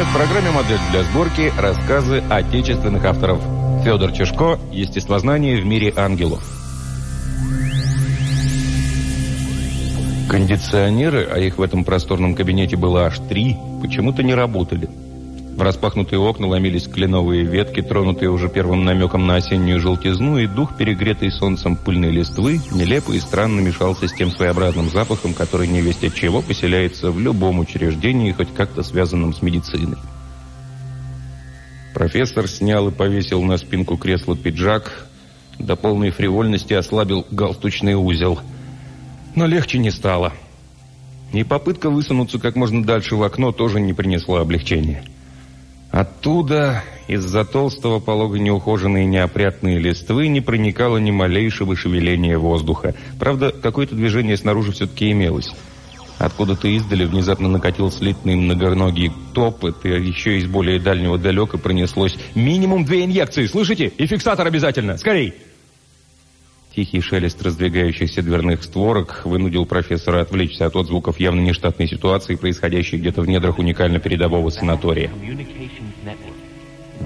Примечание. В программе «Модель для сборки» рассказы отечественных авторов. Федор Чешко «Естествознание в мире ангелов». Кондиционеры, а их в этом просторном кабинете было аж три, почему-то не работали. В распахнутые окна ломились кленовые ветки, тронутые уже первым намеком на осеннюю желтизну, и дух, перегретый солнцем пыльной листвы, нелепо и странно мешался с тем своеобразным запахом, который невесть от чего поселяется в любом учреждении, хоть как-то связанном с медициной. Профессор снял и повесил на спинку кресла пиджак, до полной фривольности ослабил галстучный узел. Но легче не стало. И попытка высунуться как можно дальше в окно тоже не принесла облегчения. Оттуда, из-за толстого полога неухоженной и неопрятной листвы, не проникало ни малейшего шевеления воздуха. Правда, какое-то движение снаружи все-таки имелось. Откуда-то издали внезапно накатил слитный многоногий топот, и еще из более дальнего далека пронеслось «Минимум две инъекции, слышите? И фиксатор обязательно! Скорей!» Тихий шелест раздвигающихся дверных створок вынудил профессора отвлечься от отзвуков явно нештатной ситуации, происходящей где-то в недрах уникально передового санатория.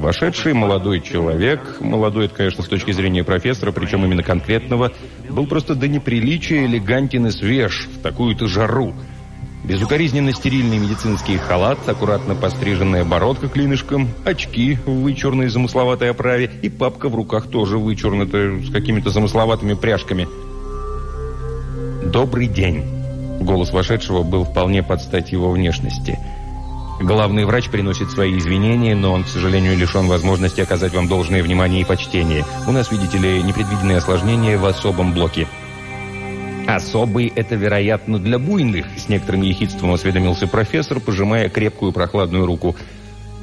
Вошедший молодой человек, молодой, это, конечно, с точки зрения профессора, причем именно конкретного, был просто до неприличия элегантен и свеж в такую-то жару – Безукоризненно стерильный медицинский халат, аккуратно постриженная бородка клинышком, очки в вычурной замысловатой оправе и папка в руках тоже вычурнутая с какими-то замысловатыми пряжками. «Добрый день!» Голос вошедшего был вполне под стать его внешности. Главный врач приносит свои извинения, но он, к сожалению, лишен возможности оказать вам должное внимание и почтение. У нас, видите ли, непредвиденные осложнения в особом блоке. «Особый — это, вероятно, для буйных», — с некоторым ехидством осведомился профессор, пожимая крепкую прохладную руку.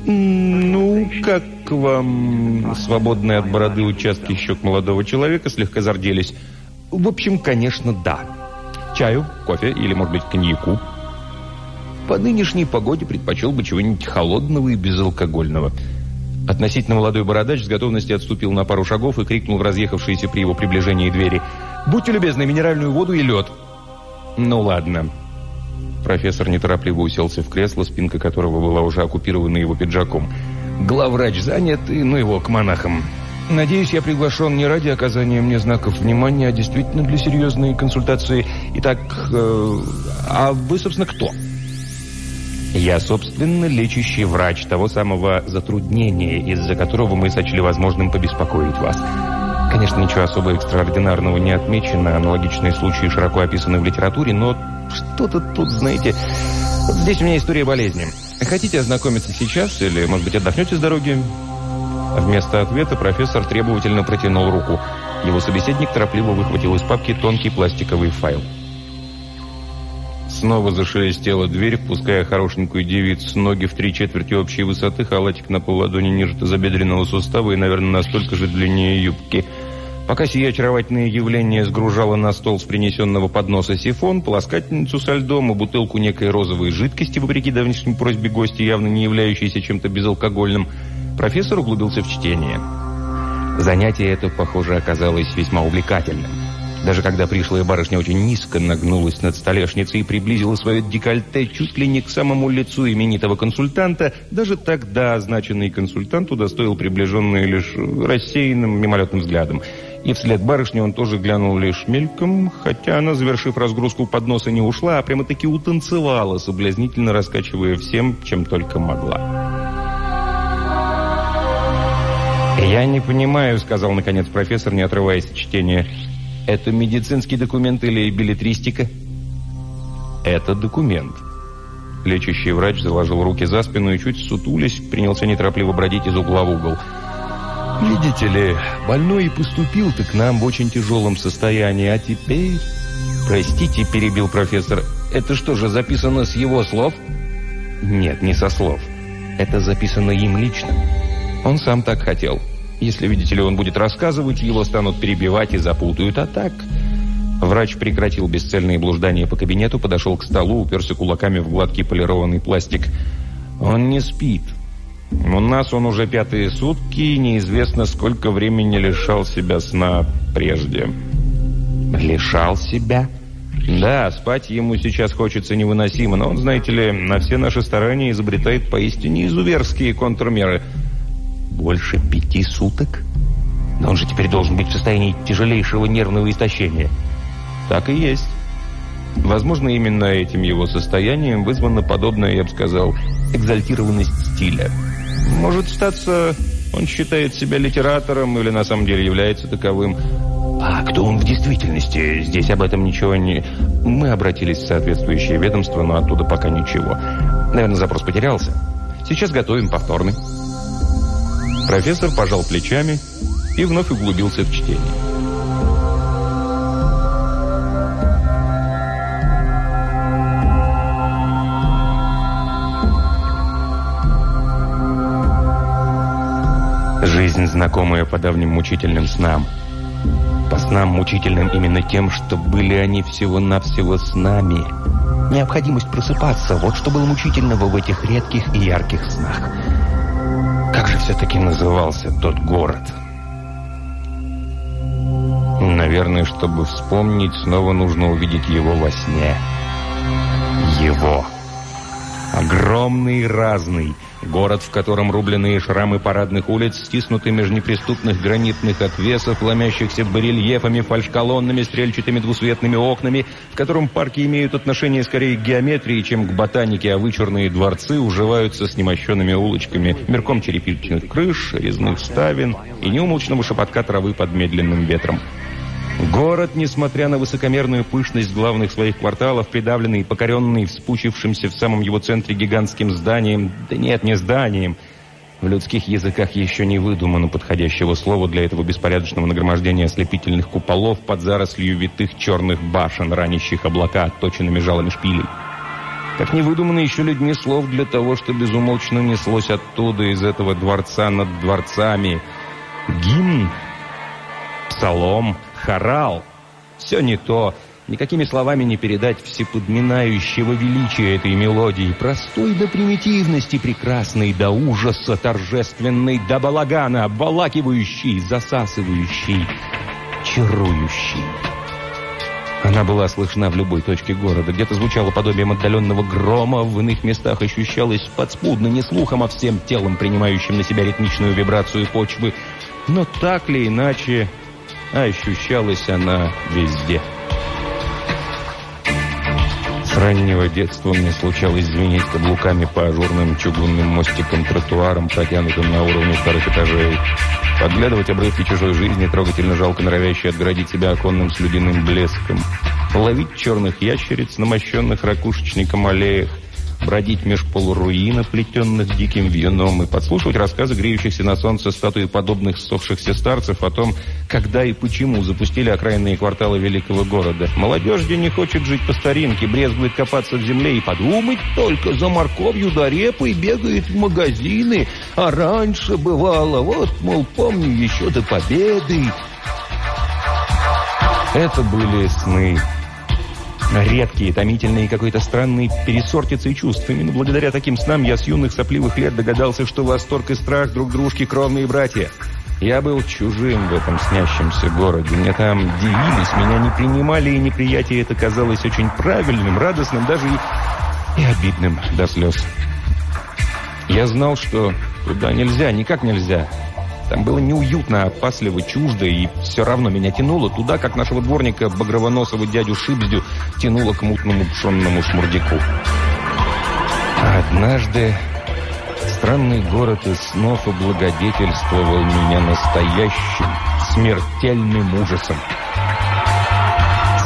«Ну, как вам...» Свободные от бороды участки щек молодого человека слегка зарделись. «В общем, конечно, да. Чаю, кофе или, может быть, коньяку?» «По нынешней погоде предпочел бы чего-нибудь холодного и безалкогольного». Относительно молодой бородач с готовностью отступил на пару шагов и крикнул в разъехавшиеся при его приближении двери — Будьте любезны, минеральную воду и лед». «Ну ладно». Профессор неторопливо уселся в кресло, спинка которого была уже оккупирована его пиджаком. «Главврач занят, и ну его к монахам. Надеюсь, я приглашен не ради оказания мне знаков внимания, а действительно для серьезной консультации. Итак, э, а вы, собственно, кто?» «Я, собственно, лечащий врач того самого затруднения, из-за которого мы сочли возможным побеспокоить вас». Конечно, ничего особо экстраординарного не отмечено, аналогичные случаи широко описаны в литературе, но что-то тут, знаете... Вот здесь у меня история болезни. Хотите ознакомиться сейчас или, может быть, отдохнете с дороги? Вместо ответа профессор требовательно протянул руку. Его собеседник торопливо выхватил из папки тонкий пластиковый файл. Снова зашелестела дверь, впуская хорошенькую девицу ноги в три четверти общей высоты, халатик на полладони ниже тазобедренного сустава и, наверное, настолько же длиннее юбки – Пока сие очаровательное явление сгружало на стол с принесенного подноса сифон, полоскательницу со льдом и бутылку некой розовой жидкости, вопреки давнишней просьбе гостя, явно не являющейся чем-то безалкогольным, профессор углубился в чтение. Занятие это, похоже, оказалось весьма увлекательным. Даже когда пришлая барышня очень низко нагнулась над столешницей и приблизила свое декольте чуть ли не к самому лицу именитого консультанта, даже тогда означенный консультант удостоил приближенную лишь рассеянным мимолетным взглядом – и вслед барышне он тоже глянул лишь мельком, хотя она, завершив разгрузку подноса, не ушла, а прямо-таки утанцевала, соблазнительно раскачивая всем, чем только могла. «Я не понимаю», — сказал наконец профессор, не отрываясь от чтения. «Это медицинский документ или билетристика?» «Это документ». Лечащий врач заложил руки за спину и, чуть сутулясь, принялся неторопливо бродить из угла в угол. Видите ли, больной и поступил-то к нам в очень тяжелом состоянии, а теперь... Простите, перебил профессор, это что же, записано с его слов? Нет, не со слов. Это записано им лично. Он сам так хотел. Если, видите ли, он будет рассказывать, его станут перебивать и запутают, а так... Врач прекратил бесцельные блуждания по кабинету, подошел к столу, уперся кулаками в гладкий полированный пластик. «Он не спит. У нас он уже пятые сутки, и неизвестно, сколько времени лишал себя сна прежде. Лишал себя? Да, спать ему сейчас хочется невыносимо, но он, знаете ли, на все наши старания изобретает поистине изуверские контрмеры. Больше пяти суток? Но он же теперь должен быть в состоянии тяжелейшего нервного истощения. Так и есть. Возможно, именно этим его состоянием вызвана подобная, я бы сказал, экзальтированность стиля. Может статься, он считает себя литератором или на самом деле является таковым. А кто он в действительности? Здесь об этом ничего не... Мы обратились в соответствующее ведомство, но оттуда пока ничего. Наверное, запрос потерялся. Сейчас готовим повторный. Профессор пожал плечами и вновь углубился в чтение. Жизнь, знакомая по давним мучительным снам. По снам мучительным именно тем, что были они всего-навсего с нами. Необходимость просыпаться, вот что было мучительного в этих редких и ярких снах. Же все-таки назывался тот город? Наверное, чтобы вспомнить, снова нужно увидеть его во сне. Его. Огромный и разный – Город, в котором рубленые шрамы парадных улиц стиснуты между неприступных гранитных отвесов, ломящихся барельефами, фальшколоннами, стрельчатыми двусветными окнами, в котором парки имеют отношение скорее к геометрии, чем к ботанике, а вычурные дворцы уживаются с немощенными улочками, мерком черепичных крыш, резных ставен и неумолчного шепотка травы под медленным ветром. Город, несмотря на высокомерную пышность главных своих кварталов, придавленный и покоренный вспучившимся в самом его центре гигантским зданием, да нет, не зданием, в людских языках еще не выдумано подходящего слова для этого беспорядочного нагромождения ослепительных куполов под зарослью витых черных башен, ранящих облака отточенными жалами шпилей. Как не выдумано еще людьми слов для того, что безумолчно неслось оттуда, из этого дворца над дворцами. Гимн, псалом — хорал. Все не то. Никакими словами не передать всеподминающего величия этой мелодии, простой до примитивности, прекрасной до ужаса, торжественной до балагана, обволакивающей, засасывающей, чарующей. Она была слышна в любой точке города. Где-то звучало подобием отдаленного грома, в иных местах ощущалось подспудно, не слухом, а всем телом, принимающим на себя ритмичную вибрацию почвы. Но так или иначе, ощущалась она везде. С раннего детства мне случалось звенеть каблуками по ажурным чугунным мостикам-тротуарам, протянутым на уровне старых этажей. Подглядывать обрывки чужой жизни, трогательно жалко норовящей отгородить себя оконным слюдяным блеском. Ловить черных ящериц на мощенных ракушечником аллеях – бродить меж полуруина, плетенных диким вьюном, и подслушивать рассказы греющихся на солнце статуи подобных ссохшихся старцев о том, когда и почему запустили окраинные кварталы великого города. Молодежь, где не хочет жить по старинке, брезгует копаться в земле и подумать только за морковью да репой бегает в магазины, а раньше бывало, вот, мол, помню еще до победы. Это были сны редкие, томительные, какой-то странный пересортицей чувств. Именно благодаря таким снам я с юных сопливых лет догадался, что восторг и страх друг дружки кровные братья. Я был чужим в этом снящемся городе. Мне там дивились, меня не принимали, и неприятие это казалось очень правильным, радостным, даже и, и обидным до слез. Я знал, что туда нельзя, никак нельзя. Там было неуютно, опасливо, чуждо, и все равно меня тянуло туда, как нашего дворника багровоносого дядю Шибздю тянуло к мутному пшенному шмурдяку. А однажды странный город из снов облагодетельствовал меня настоящим, смертельным ужасом.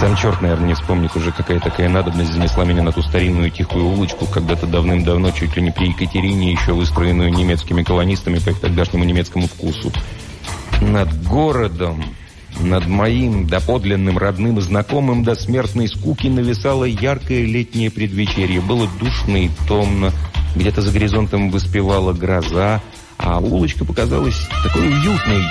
Сам черт, наверное, не вспомнит уже, какая такая надобность занесла меня на ту старинную тихую улочку, когда-то давным-давно, чуть ли не при Екатерине, еще выстроенную немецкими колонистами по их тогдашнему немецкому вкусу. Над городом, над моим доподлинным родным и знакомым до смертной скуки нависало яркое летнее предвечерье. Было душно и томно, где-то за горизонтом выспевала гроза, а улочка показалась такой уютной,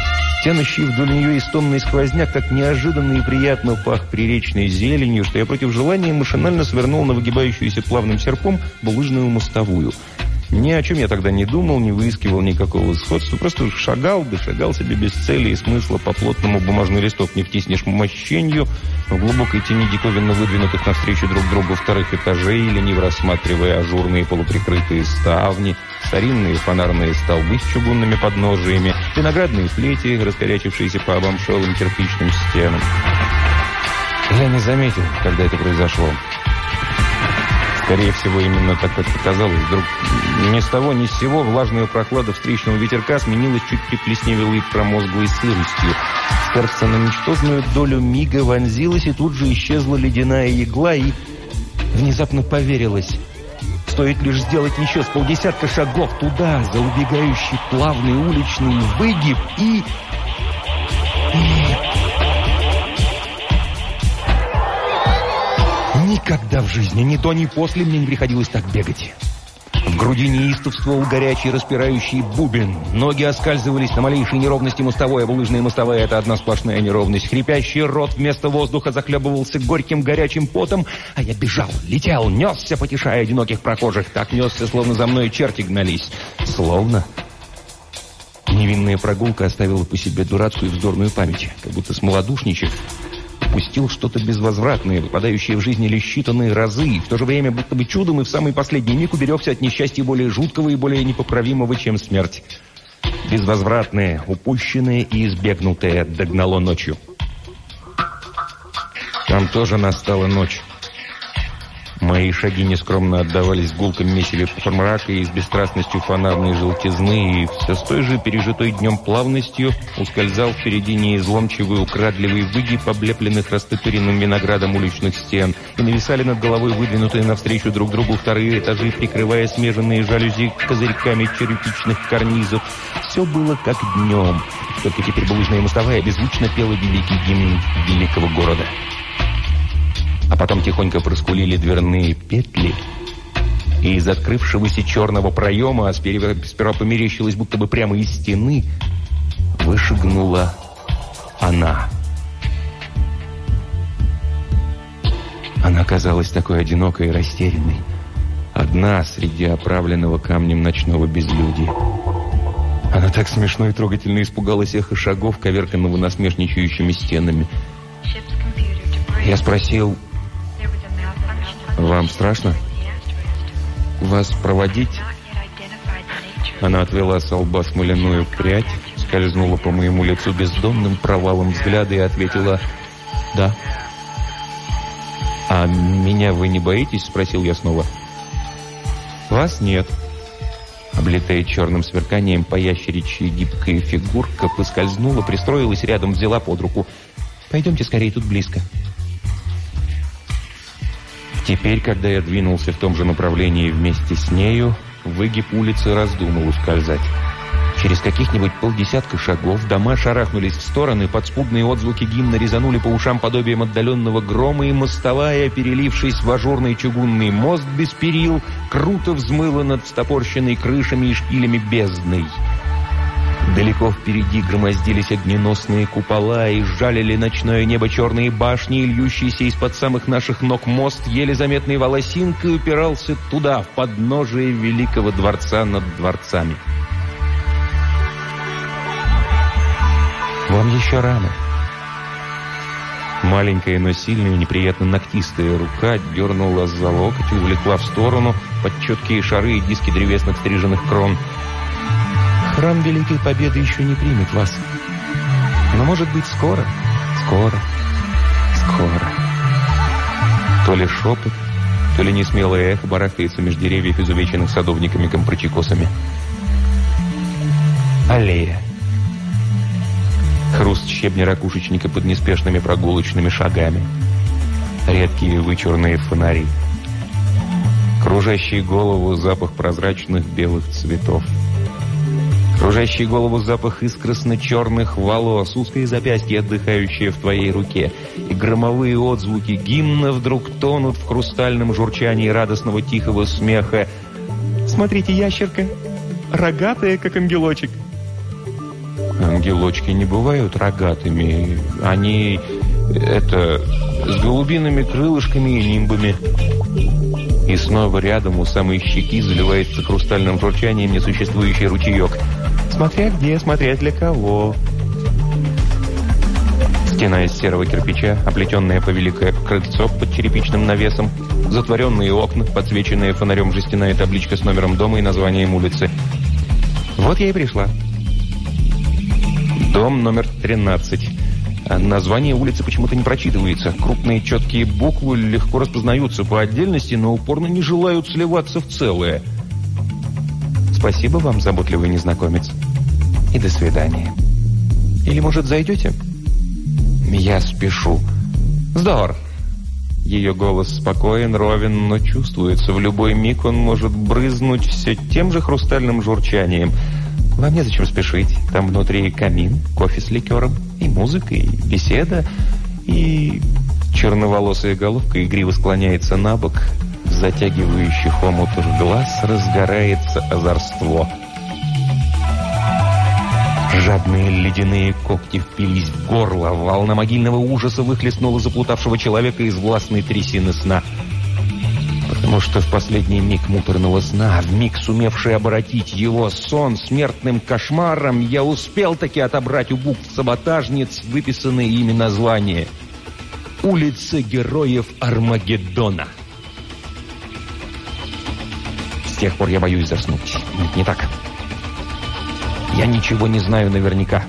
Тянущий вдоль нее истомный сквозняк так неожиданно и приятно пах приречной зеленью, что я против желания машинально свернул на выгибающуюся плавным серпом булыжную мостовую. Ни о чем я тогда не думал, не выискивал никакого сходства. Просто шагал шагал себе без цели и смысла. По плотному бумажный листок не втиснешь мощенью. В глубокой тени диковинно выдвинутых навстречу друг другу вторых этажей, лениво рассматривая ажурные полуприкрытые ставни, старинные фонарные столбы с чугунными подножиями, виноградные плети, раскорячившиеся по обомшелым кирпичным стенам. Я не заметил, когда это произошло. Скорее всего, именно так, как показалось. Вдруг ни с того, ни с сего влажная прохлада встречного ветерка сменилась чуть приплесневелой промозглой сыростью. Сердце на ничтожную долю мига вонзилась, и тут же исчезла ледяная игла, и внезапно поверилась. Стоит лишь сделать еще с полдесятка шагов туда, за убегающий плавный уличный выгиб, и... и... Никогда в жизни, ни до, ни после мне не приходилось так бегать. В груди неистовствовал горячий распирающий бубен. Ноги оскальзывались на малейшей неровности мостовой, а булыжная мостовая — это одна сплошная неровность. Хрипящий рот вместо воздуха захлебывался горьким горячим потом, а я бежал, летел, несся, потешая одиноких прохожих. Так несся, словно за мной черти гнались. Словно... Невинная прогулка оставила по себе дурацкую и вздорную память, как будто смолодушничав, упустил что-то безвозвратное, выпадающее в жизни лишь считанные разы, и в то же время будто бы чудом и в самый последний миг уберегся от несчастья более жуткого и более непоправимого, чем смерть. Безвозвратное, упущенное и избегнутое догнало ночью. Там тоже настала ночь. Мои шаги нескромно отдавались гулком месиве мрака и с бесстрастностью фонарной желтизны, и все с той же пережитой днем плавностью ускользал впереди неизломчивый, украдливый выгиб облепленных растопыренным виноградом уличных стен, и нависали над головой выдвинутые навстречу друг другу вторые этажи, прикрывая смеженные жалюзи козырьками черепичных карнизов. Все было как днем, только теперь булыжная мостовая беззвучно пела великий гимн великого города а потом тихонько проскулили дверные петли, и из открывшегося черного проема, а сперва, сперва будто бы прямо из стены, вышагнула она. Она казалась такой одинокой и растерянной, одна среди оправленного камнем ночного безлюдия. Она так смешно и трогательно испугалась эхо шагов, коверканного насмешничающими стенами. Я спросил, «Вам страшно? Вас проводить?» Она отвела с лба смоляную прядь, скользнула по моему лицу бездонным провалом взгляда и ответила «Да». «А меня вы не боитесь?» – спросил я снова. «Вас нет». Облитая черным сверканием поящеричья гибкая фигурка поскользнула, пристроилась рядом, взяла под руку. «Пойдемте скорее, тут близко». Теперь, когда я двинулся в том же направлении вместе с нею, выгиб улицы раздумал ускользать. Через каких-нибудь полдесятка шагов дома шарахнулись в стороны, подспудные отзвуки гимна резанули по ушам подобием отдаленного грома, и мостовая, перелившись в ажурный чугунный мост без перил, круто взмыла над встопорщенной крышами и шпилями бездной. Далеко впереди громоздились огненосные купола и жалили ночное небо черные башни, и из-под самых наших ног мост, еле заметной волосинкой, упирался туда, в подножие великого дворца над дворцами. «Вам еще рано». Маленькая, но сильная, неприятно ногтистая рука дернула за локоть, увлекла в сторону под четкие шары и диски древесных стриженных крон – Храм Великой Победы еще не примет вас. Но, может быть, скоро, скоро, скоро. То ли шепот, то ли несмелое эхо барахтается между деревьев, изувеченных садовниками-компрочекосами. Аллея. Хруст щебня ракушечника под неспешными прогулочными шагами. Редкие вычурные фонари. Кружащий голову запах прозрачных белых цветов. Кружащий голову запах искрасно-черных волос, узкое запястье, отдыхающее в твоей руке, и громовые отзвуки гимна вдруг тонут в хрустальном журчании радостного тихого смеха. «Смотрите, ящерка! Рогатая, как ангелочек!» Ангелочки не бывают рогатыми. Они, это, с голубиными крылышками и нимбами. И снова рядом у самой щеки заливается хрустальным журчанием несуществующий ручеек. Смотря где, смотря для кого. Стена из серого кирпича, оплетенная по великое крыльцо под черепичным навесом, затворенные окна, подсвеченные фонарем жестяная табличка с номером дома и названием улицы. Вот я и пришла. Дом номер 13. А название улицы почему-то не прочитывается. Крупные четкие буквы легко распознаются по отдельности, но упорно не желают сливаться в целое. Спасибо вам, заботливый незнакомец. И до свидания. Или, может, зайдете? Я спешу. Здор. Ее голос спокоен, ровен, но чувствуется. В любой миг он может брызнуть все тем же хрустальным журчанием – вам незачем спешить. Там внутри камин, кофе с ликером, и музыка, и беседа, и... Черноволосая головка игриво склоняется на бок. В затягивающих омутах глаз разгорается озорство. Жадные ледяные когти впились в горло. Волна могильного ужаса выхлестнула заплутавшего человека из властной трясины сна. Потому что в последний миг муторного сна, в миг сумевший обратить его сон смертным кошмаром, я успел таки отобрать у букв саботажниц выписанные ими названия. «Улица героев Армагеддона». С тех пор я боюсь заснуть. Нет, не так. Я ничего не знаю наверняка.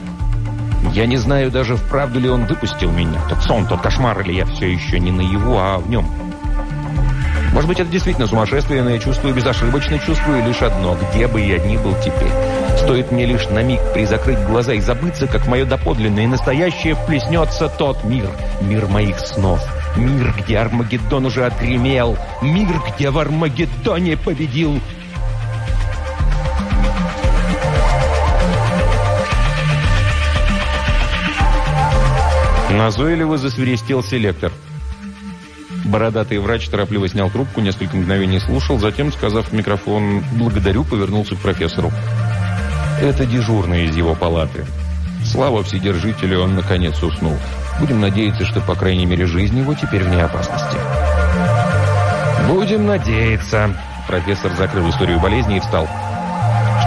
Я не знаю даже, вправду ли он выпустил меня. Тот сон, тот кошмар, или я все еще не наяву, а в нем... Может быть, это действительно сумасшествие, но я чувствую, безошибочно чувствую лишь одно, где бы я ни был теперь. Стоит мне лишь на миг призакрыть глаза и забыться, как мое доподлинное и настоящее вплеснется тот мир, мир моих снов. Мир, где Армагеддон уже отгремел. Мир, где в Армагеддоне победил Назойливо засверестел селектор. Бородатый врач торопливо снял трубку, несколько мгновений слушал, затем, сказав в микрофон «благодарю», повернулся к профессору. «Это дежурный из его палаты. Слава Вседержителю, он наконец уснул. Будем надеяться, что, по крайней мере, жизнь его теперь вне опасности». «Будем надеяться», — профессор закрыл историю болезни и встал.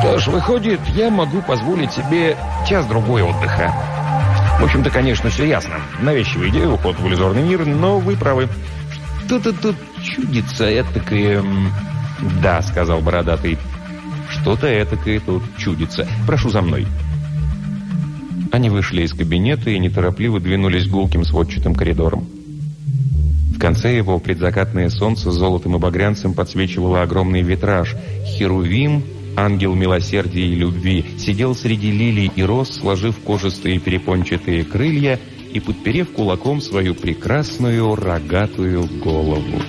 «Что ж, выходит, я могу позволить себе час-другой отдыха». В общем-то, конечно, все ясно. Навязчивая идея, уход в иллюзорный мир, но вы правы. Что-то тут чудится этакое... Да, сказал бородатый. Что-то этакое тут чудится. Прошу за мной. Они вышли из кабинета и неторопливо двинулись гулким сводчатым коридором. В конце его предзакатное солнце золотым и багрянцем подсвечивало огромный витраж. Херувим, ангел милосердия и любви, сидел среди лилий и роз, сложив кожистые перепончатые крылья и подперев кулаком свою прекрасную рогатую голову.